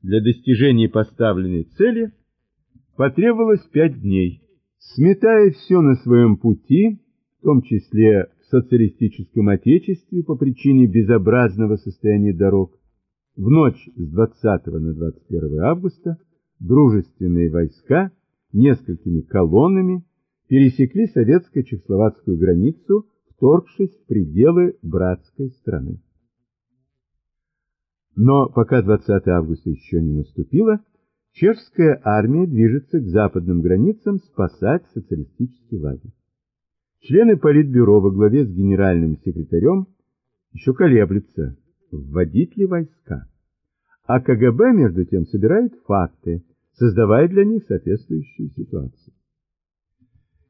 для достижения поставленной цели потребовалось 5 дней. Сметая все на своем пути, в том числе в социалистическом отечестве по причине безобразного состояния дорог, в ночь с 20 на 21 августа дружественные войска несколькими колоннами пересекли советско-чехословацкую границу вторгшись в пределы братской страны. Но пока 20 августа еще не наступило, чешская армия движется к западным границам спасать социалистический лагерь. Члены Политбюро во главе с генеральным секретарем еще колеблются, вводить ли войска. А КГБ, между тем, собирает факты, создавая для них соответствующие ситуации.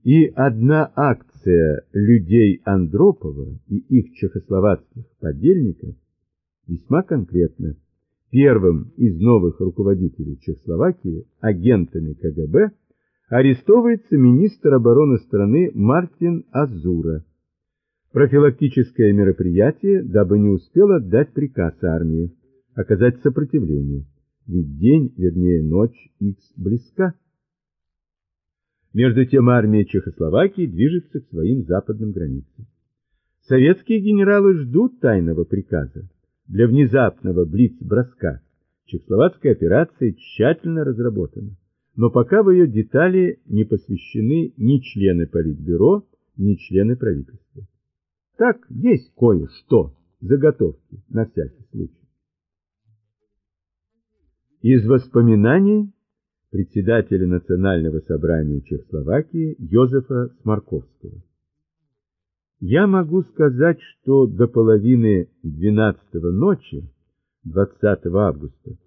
И одна акция людей Андропова и их чехословацких подельников весьма конкретна. Первым из новых руководителей Чехословакии, агентами КГБ, арестовывается министр обороны страны Мартин Азура. Профилактическое мероприятие, дабы не успел отдать приказ армии, оказать сопротивление, ведь день, вернее ночь, их близка. Между тем армия Чехословакии движется к своим западным границам. Советские генералы ждут тайного приказа. Для внезапного блиц-броска чехословацкая операция тщательно разработана, но пока в ее детали не посвящены ни члены Политбюро, ни члены правительства. Так, есть кое-что, заготовки, на всякий случай. Из воспоминаний председателя Национального собрания Чехословакии Йозефа Смарковского. Я могу сказать, что до половины 12 ночи 20 августа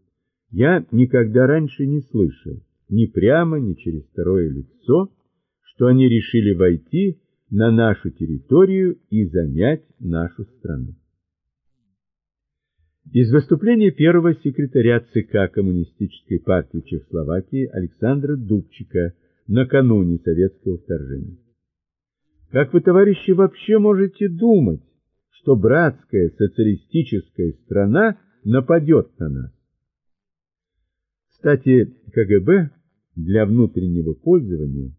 я никогда раньше не слышал, ни прямо, ни через второе лицо, что они решили войти на нашу территорию и занять нашу страну. Из выступления первого секретаря ЦК Коммунистической партии Чехословакии Александра Дубчика накануне советского вторжения. Как вы, товарищи, вообще можете думать, что братская социалистическая страна нападет на нас? Кстати, КГБ для внутреннего пользования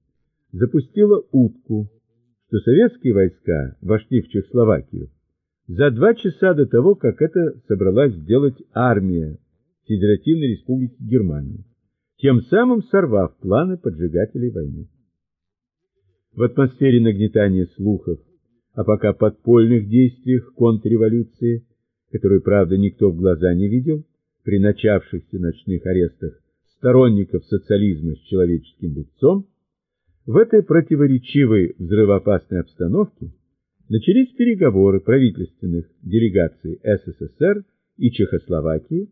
запустила утку, что советские войска вошли в Чехословакию за два часа до того, как это собралась сделать армия Федеративной Республики Германии, тем самым сорвав планы поджигателей войны. В атмосфере нагнетания слухов, а пока подпольных действиях контрреволюции, которую, правда, никто в глаза не видел, при начавшихся ночных арестах сторонников социализма с человеческим лицом, в этой противоречивой взрывоопасной обстановке начались переговоры правительственных делегаций СССР и Чехословакии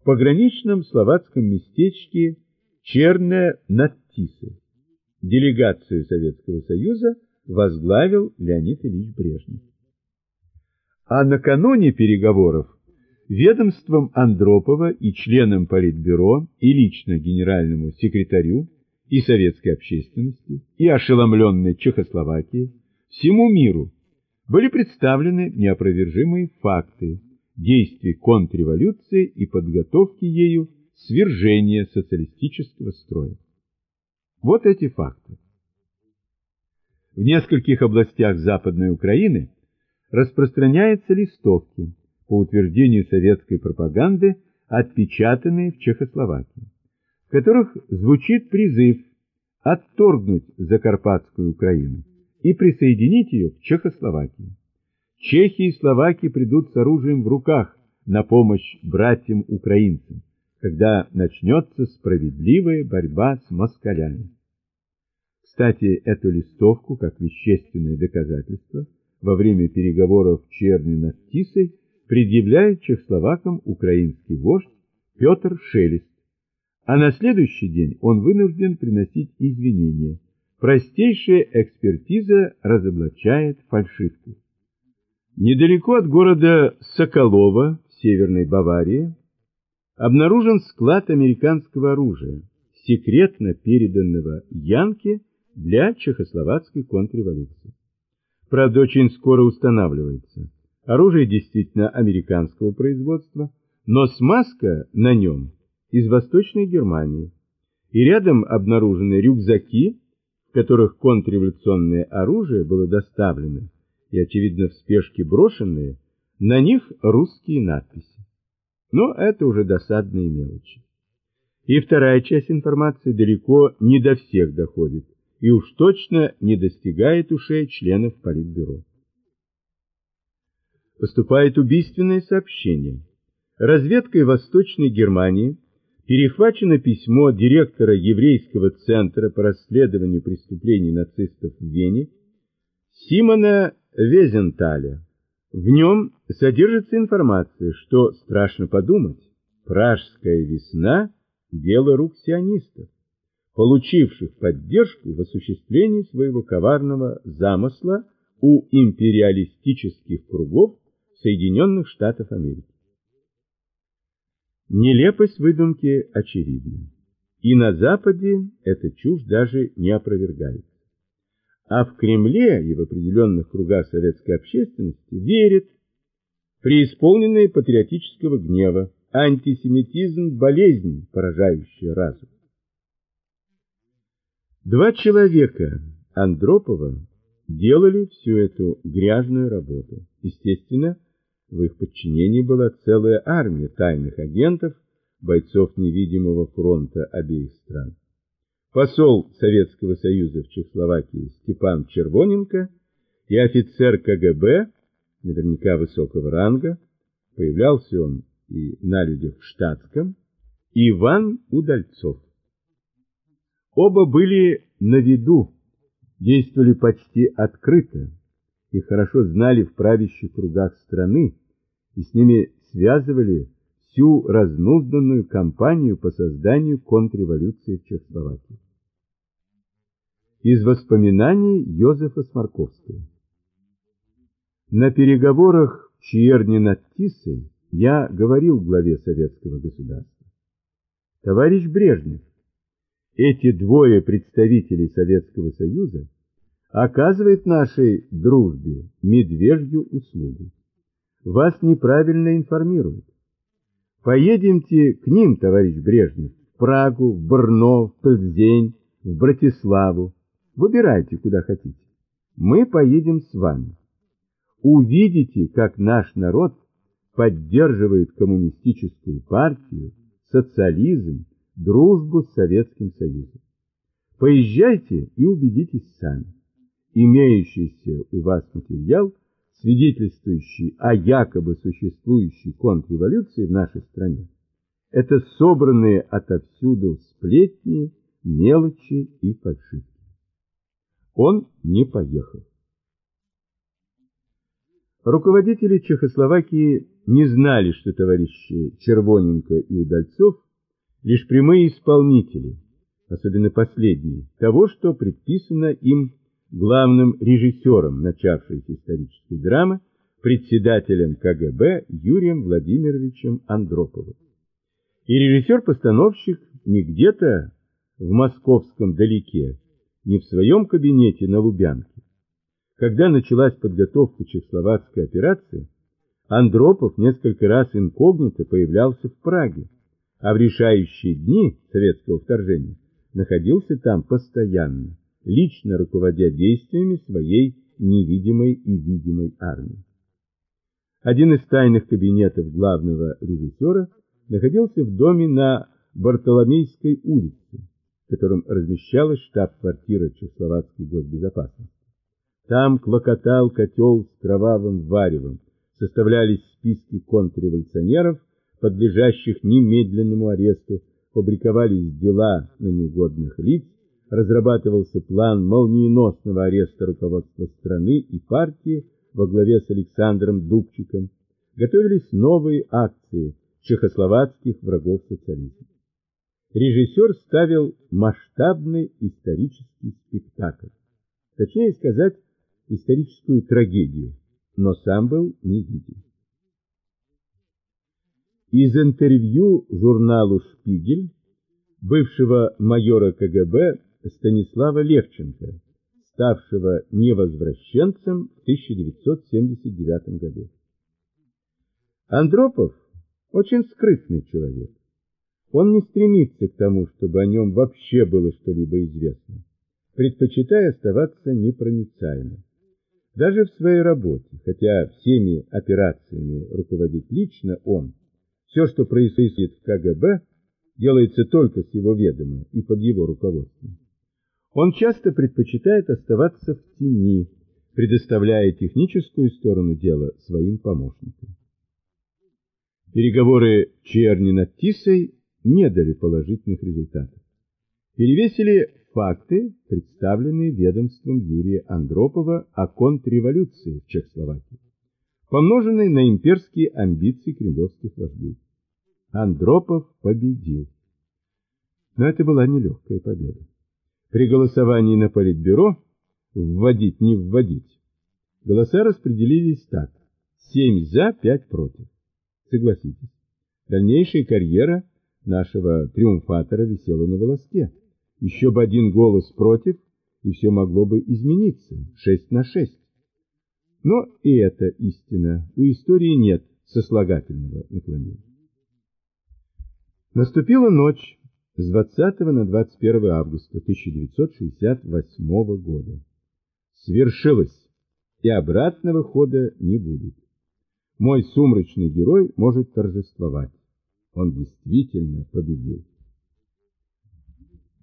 в пограничном словацком местечке Черная над Тисой. Делегацию Советского Союза возглавил Леонид Ильич Брежнев. А накануне переговоров ведомством Андропова и членам Политбюро и лично генеральному секретарю и советской общественности, и ошеломленной Чехословакии, всему миру были представлены неопровержимые факты действий контрреволюции и подготовки ею свержения социалистического строя. Вот эти факты. В нескольких областях Западной Украины распространяются листовки, по утверждению советской пропаганды, отпечатанные в Чехословакии, в которых звучит призыв отторгнуть Закарпатскую Украину и присоединить ее к Чехословакии. Чехи и словаки придут с оружием в руках на помощь братьям-украинцам, когда начнется справедливая борьба с москалями. Кстати, эту листовку, как вещественное доказательство, во время переговоров Черни над Тисой предъявляет чехословакам украинский вождь Петр Шелест, а на следующий день он вынужден приносить извинения – Простейшая экспертиза разоблачает фальшивку. Недалеко от города Соколова в Северной Баварии обнаружен склад американского оружия, секретно переданного Янке для чехословацкой контрреволюции. Правда, очень скоро устанавливается. Оружие действительно американского производства, но смазка на нем из Восточной Германии. И рядом обнаружены рюкзаки, в которых контрреволюционное оружие было доставлено, и, очевидно, в спешке брошенные, на них русские надписи. Но это уже досадные мелочи. И вторая часть информации далеко не до всех доходит, и уж точно не достигает ушей членов Политбюро. Поступает убийственное сообщение. Разведкой Восточной Германии перехвачено письмо директора еврейского центра по расследованию преступлений нацистов в Вене Симона Везенталя. В нем содержится информация, что, страшно подумать, пражская весна – дело рук сионистов, получивших поддержку в осуществлении своего коварного замысла у империалистических кругов Соединенных Штатов Америки. Нелепость выдумки очевидна, и на Западе эта чушь даже не опровергается. А в Кремле и в определенных кругах советской общественности верят, преисполненные патриотического гнева, антисемитизм – болезнь, поражающая разум. Два человека, Андропова, делали всю эту грязную работу. Естественно, в их подчинении была целая армия тайных агентов, бойцов невидимого фронта обеих стран. Посол Советского Союза в Чехословакии Степан Червоненко и офицер КГБ, наверняка высокого ранга, появлялся он и на людях в штатском, Иван Удальцов. Оба были на виду, действовали почти открыто и хорошо знали в правящих кругах страны, и с ними связывали всю разнузданную кампанию по созданию контрреволюции в Чехословакии. Из воспоминаний Йозефа Сморковского. На переговорах в Чиерне над Тисой я говорил главе советского государства. Товарищ Брежнев, эти двое представителей Советского Союза оказывают нашей дружбе медвежью услугу вас неправильно информируют. Поедемте к ним, товарищ Брежнев, в Прагу, в Брно, в Пльзень, в Братиславу. Выбирайте, куда хотите. Мы поедем с вами. Увидите, как наш народ поддерживает коммунистическую партию, социализм, дружбу с Советским Союзом. Поезжайте и убедитесь сами. Имеющийся у вас материал – свидетельствующий о якобы существующей контрреволюции в нашей стране, это собранные отовсюду сплетни, мелочи и фальшивки. Он не поехал. Руководители Чехословакии не знали, что товарищи Червоненко и Удальцов лишь прямые исполнители, особенно последние, того, что предписано им главным режиссером начавшейся исторической драмы, председателем КГБ Юрием Владимировичем Андроповым. И режиссер-постановщик не где-то в московском далеке, не в своем кабинете на Лубянке. Когда началась подготовка чехословацкой операции, Андропов несколько раз инкогнито появлялся в Праге, а в решающие дни советского вторжения находился там постоянно лично руководя действиями своей невидимой и видимой армии. Один из тайных кабинетов главного режиссера находился в доме на Бартоломейской улице, в котором размещалась штаб-квартира Чехословацкой госбезопасности. Там клокотал котел с кровавым варевом, составлялись списки контрреволюционеров, подлежащих немедленному аресту, фабриковались дела на неугодных лиц, разрабатывался план молниеносного ареста руководства страны и партии во главе с Александром Дубчиком, готовились новые акции чехословацких врагов социализма. Режиссер ставил масштабный исторический спектакль, точнее сказать, историческую трагедию, но сам был не виден. Из интервью журналу «Шпигель» бывшего майора КГБ Станислава Левченко, ставшего невозвращенцем в 1979 году. Андропов очень скрытный человек. Он не стремится к тому, чтобы о нем вообще было что-либо известно, предпочитая оставаться непроницаемым. Даже в своей работе, хотя всеми операциями руководит лично он, все, что происходит в КГБ, делается только с его ведома и под его руководством. Он часто предпочитает оставаться в тени, предоставляя техническую сторону дела своим помощникам. Переговоры Черни над Тисой не дали положительных результатов. Перевесили факты, представленные ведомством Юрия Андропова о контрреволюции в Чехословакии, помноженные на имперские амбиции кремлевских вождей. Андропов победил. Но это была нелегкая победа. При голосовании на Политбюро вводить, не вводить, голоса распределились так. 7 за, 5 против. Согласитесь, дальнейшая карьера нашего триумфатора висела на волоске. Еще бы один голос против, и все могло бы измениться, 6 на 6. Но и это истина, у истории нет сослагательного наклонения. Наступила ночь с 20 на 21 августа 1968 года. Свершилось, и обратного хода не будет. Мой сумрачный герой может торжествовать. Он действительно победил.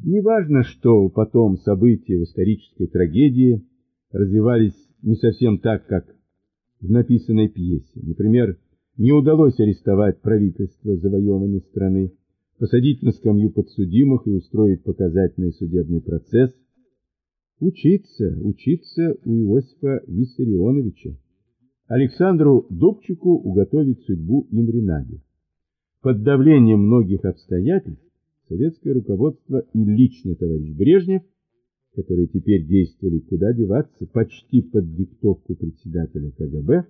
Неважно, что потом события в исторической трагедии развивались не совсем так, как в написанной пьесе. Например, не удалось арестовать правительство завоеванной страны, посадить на скамью подсудимых и устроить показательный судебный процесс. Учиться, учиться у Иосифа Виссарионовича. Александру Дубчику уготовить судьбу Имринаде. Под давлением многих обстоятельств советское руководство и лично товарищ Брежнев, которые теперь действовали куда деваться почти под диктовку председателя КГБ,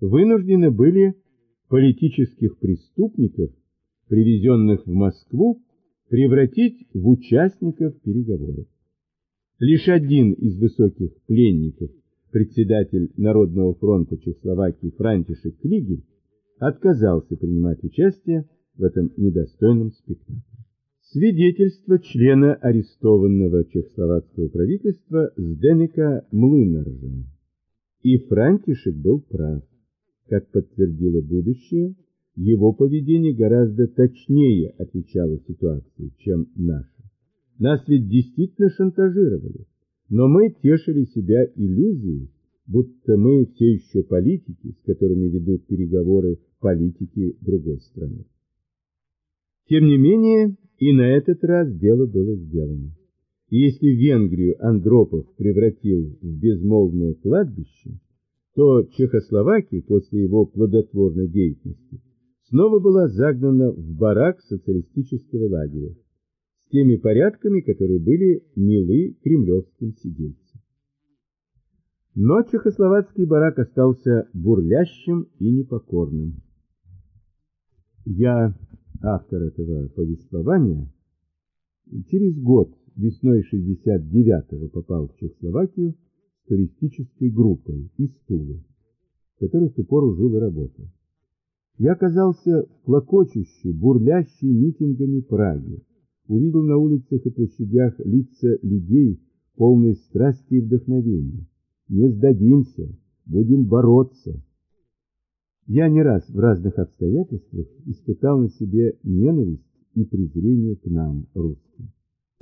вынуждены были политических преступников привезенных в Москву, превратить в участников переговоров. Лишь один из высоких пленников, председатель Народного фронта Чехословакии Франтишек Клигель, отказался принимать участие в этом недостойном спектакле. Свидетельство члена арестованного чехословацкого правительства Сденека Млынаржа. И Франтишек был прав. Как подтвердило будущее, его поведение гораздо точнее отвечало ситуации, чем наше. Нас ведь действительно шантажировали, но мы тешили себя иллюзией, будто мы все еще политики, с которыми ведут переговоры политики другой страны. Тем не менее, и на этот раз дело было сделано. И если Венгрию Андропов превратил в безмолвное кладбище, то Чехословакия после его плодотворной деятельности снова была загнана в барак социалистического лагеря с теми порядками, которые были милы кремлевским сидельцам. Но чехословацкий барак остался бурлящим и непокорным. Я, автор этого повествования, через год, весной 69-го, попал в Чехословакию с туристической группой из Тулы, которой в ту пору жил и работал. Я оказался в клокочущей, бурлящей митингами Праги. Увидел на улицах и площадях лица людей, полные страсти и вдохновения. Не сдадимся, будем бороться. Я не раз в разных обстоятельствах испытал на себе ненависть и презрение к нам, русским.